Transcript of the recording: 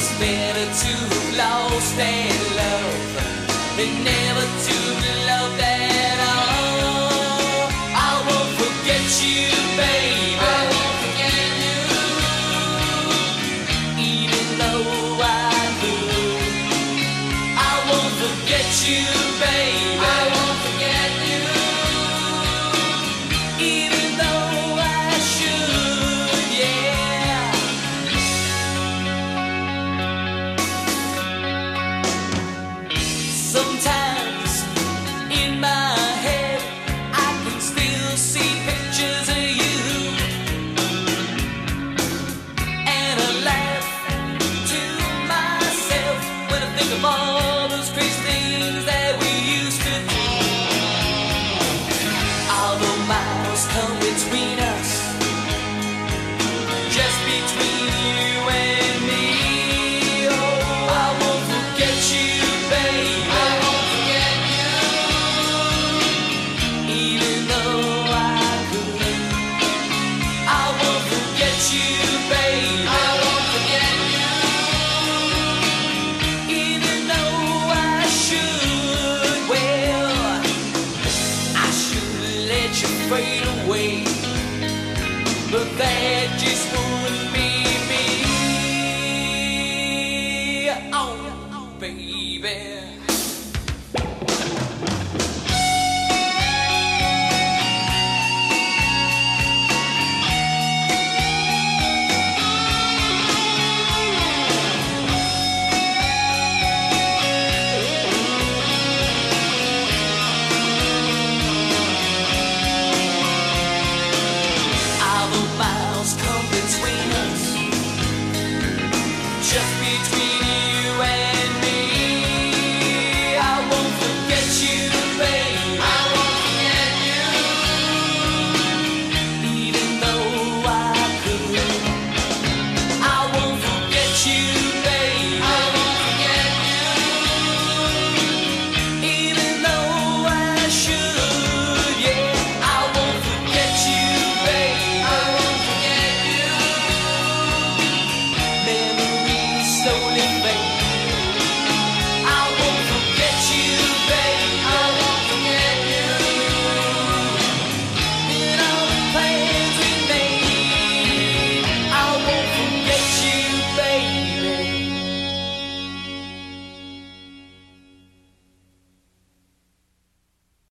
It's better to have lost and love than never to be loved at all. I won't forget you, baby. I won't forget you, even though I do. I won't forget you. fade away, but that just wouldn't be. baby.